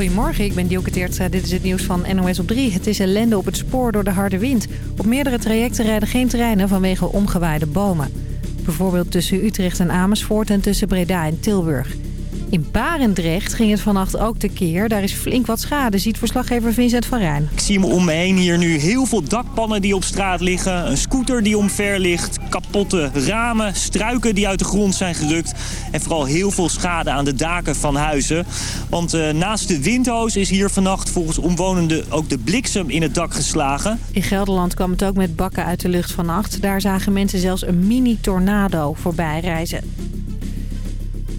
Goedemorgen, ik ben Dielke Teertstra. Dit is het nieuws van NOS op 3. Het is ellende op het spoor door de harde wind. Op meerdere trajecten rijden geen treinen vanwege omgewaaide bomen. Bijvoorbeeld tussen Utrecht en Amersfoort en tussen Breda en Tilburg. In Barendrecht ging het vannacht ook tekeer. Daar is flink wat schade, ziet verslaggever Vincent van Rijn. Ik zie me om me heen hier nu heel veel dakpannen die op straat liggen. Een scooter die omver ligt. Kapotte ramen, struiken die uit de grond zijn gerukt. En vooral heel veel schade aan de daken van huizen. Want uh, naast de windhoos is hier vannacht volgens omwonenden ook de bliksem in het dak geslagen. In Gelderland kwam het ook met bakken uit de lucht vannacht. Daar zagen mensen zelfs een mini-tornado voorbij reizen.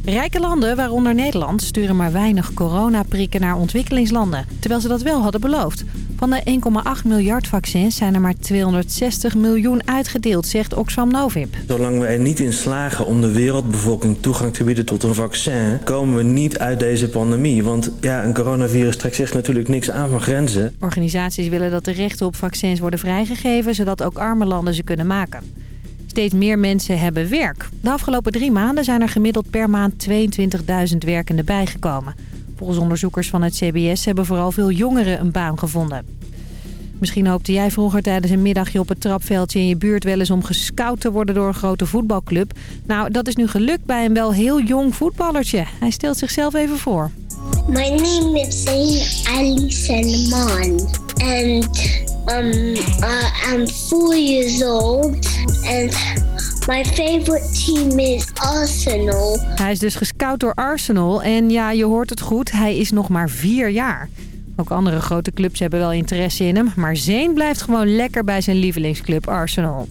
Rijke landen, waaronder Nederland, sturen maar weinig coronaprikken naar ontwikkelingslanden. Terwijl ze dat wel hadden beloofd. Van de 1,8 miljard vaccins zijn er maar 260 miljoen uitgedeeld, zegt Oxfam Novib. Zolang we er niet in slagen om de wereldbevolking toegang te bieden tot een vaccin... komen we niet uit deze pandemie. Want ja, een coronavirus trekt zich natuurlijk niks aan van grenzen. Organisaties willen dat de rechten op vaccins worden vrijgegeven... zodat ook arme landen ze kunnen maken. Steeds meer mensen hebben werk. De afgelopen drie maanden zijn er gemiddeld per maand 22.000 werkenden bijgekomen. Volgens onderzoekers van het CBS hebben vooral veel jongeren een baan gevonden. Misschien hoopte jij vroeger tijdens een middagje op het trapveldje in je buurt wel eens om gescout te worden door een grote voetbalclub. Nou, dat is nu gelukt bij een wel heel jong voetballertje. Hij stelt zichzelf even voor. My name is Zain Ali Salman. And Um, uh, I'm four years old and my favorite team is Arsenal. Hij is dus gescout door Arsenal en ja, je hoort het goed, hij is nog maar vier jaar. Ook andere grote clubs hebben wel interesse in hem, maar Zeen blijft gewoon lekker bij zijn lievelingsclub Arsenal.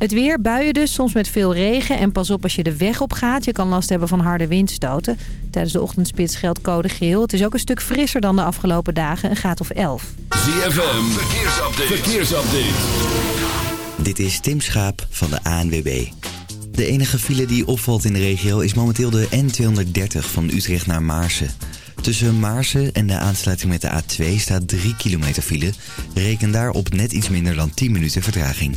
Het weer, buien dus, soms met veel regen. En pas op als je de weg op gaat. Je kan last hebben van harde windstoten. Tijdens de ochtendspits geldt code geel. Het is ook een stuk frisser dan de afgelopen dagen. Een graad of 11. ZFM, verkeersupdate. verkeersupdate. Dit is Tim Schaap van de ANWB. De enige file die opvalt in de regio is momenteel de N230 van Utrecht naar Maarsen. Tussen Maarsen en de aansluiting met de A2 staat 3 kilometer file. Reken daar op net iets minder dan 10 minuten vertraging.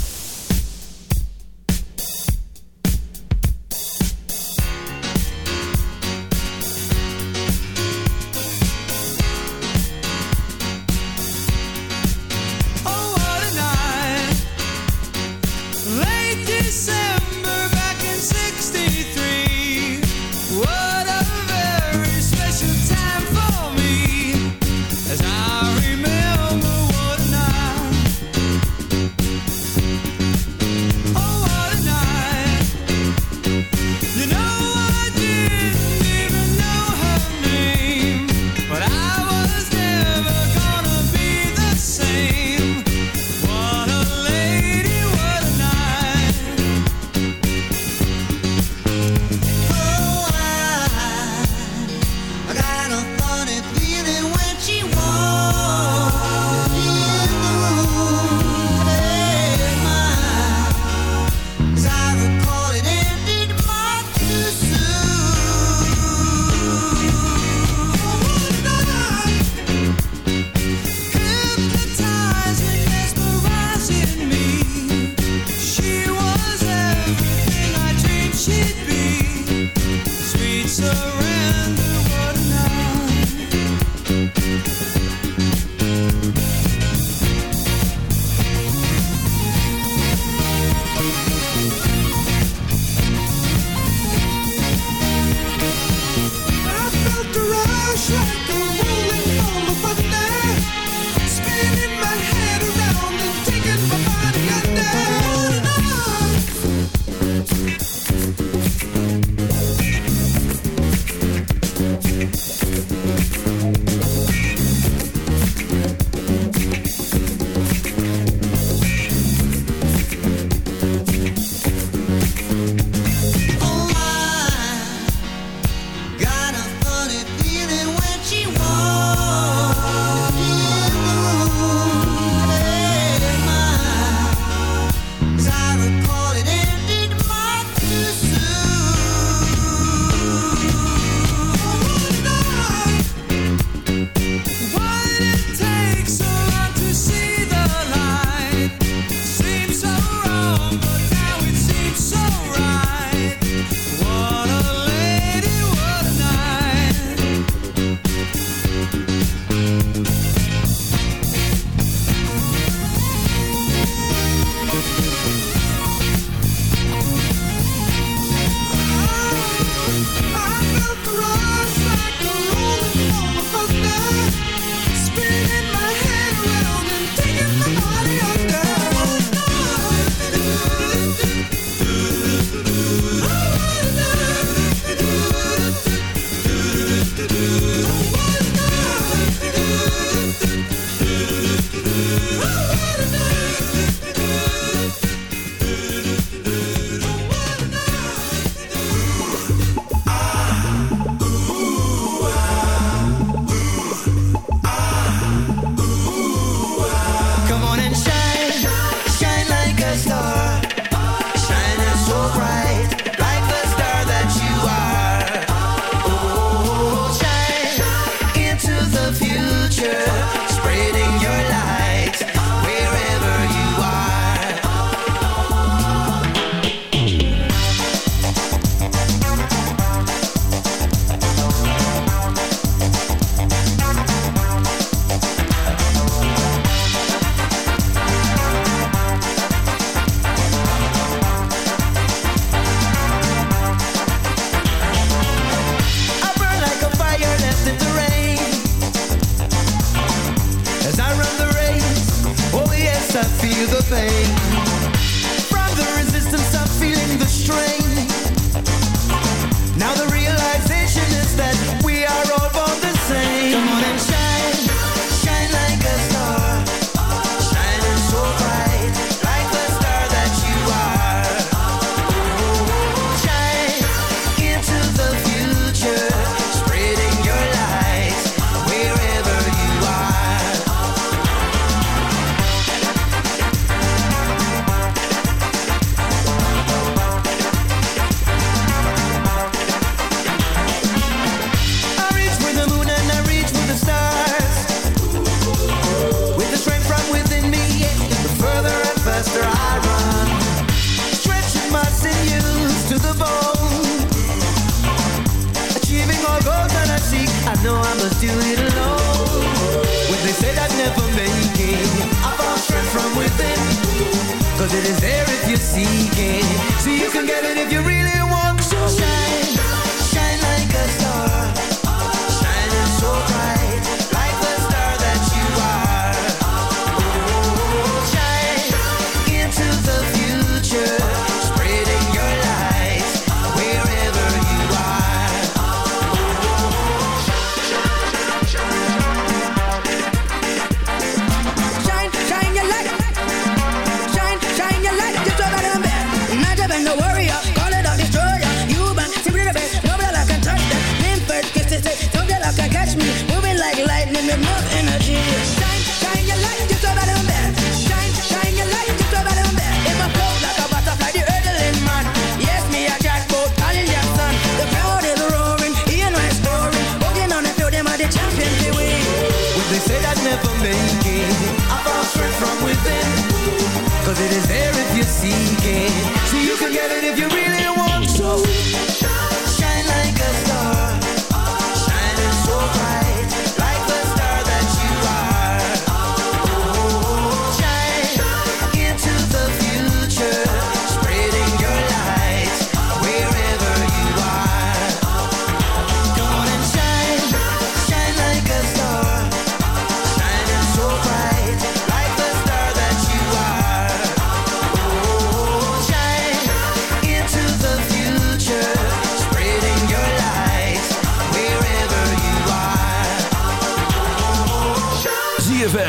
you the thing.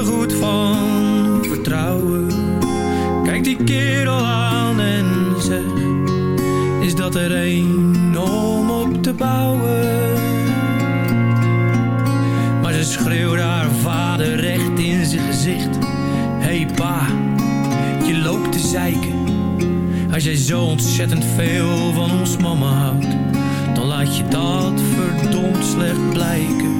er goed van vertrouwen. Kijk die kerel aan en zeg: Is dat er een om op te bouwen? Maar ze schreeuwde haar vader recht in zijn gezicht: hey pa, je loopt te zeiken. Als jij zo ontzettend veel van ons mama houdt, dan laat je dat verdomd slecht blijken.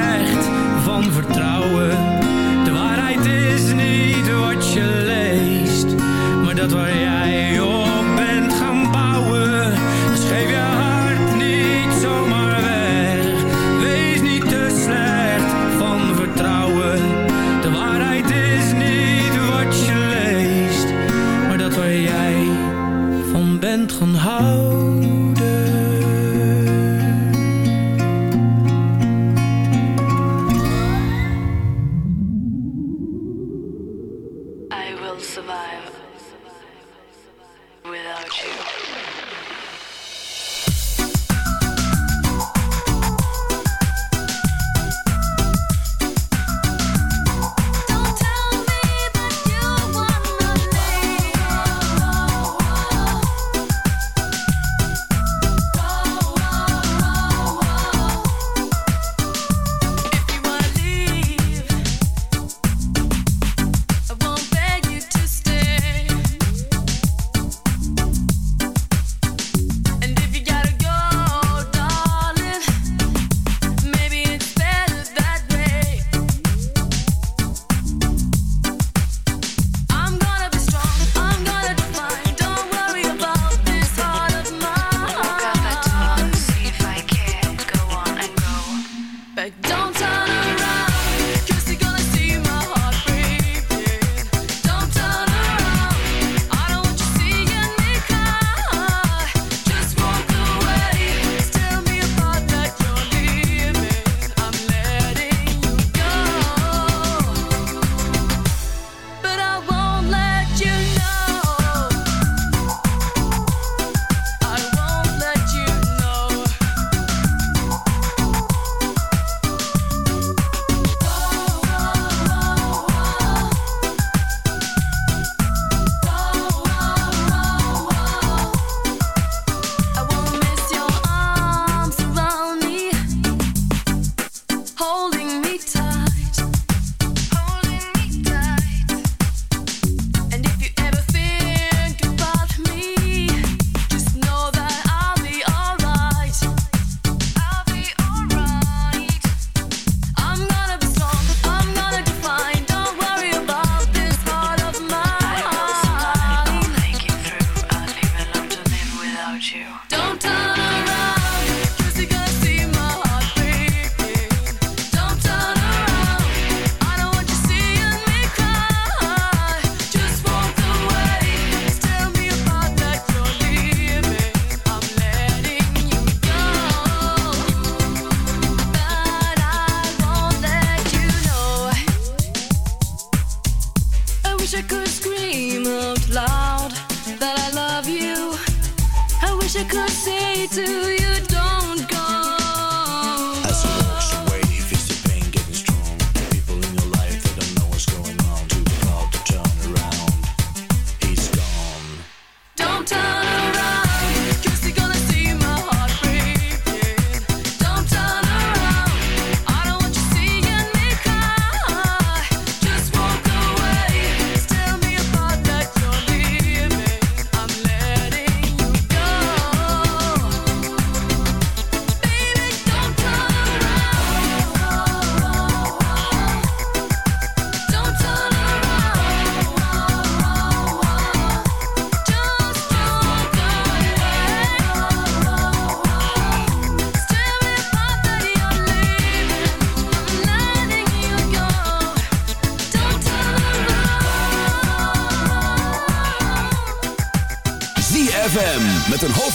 dat waar jij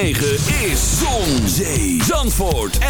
106.9 is Zon, Zee, Zandvoort en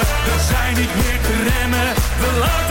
We zijn niet meer te remmen, we laten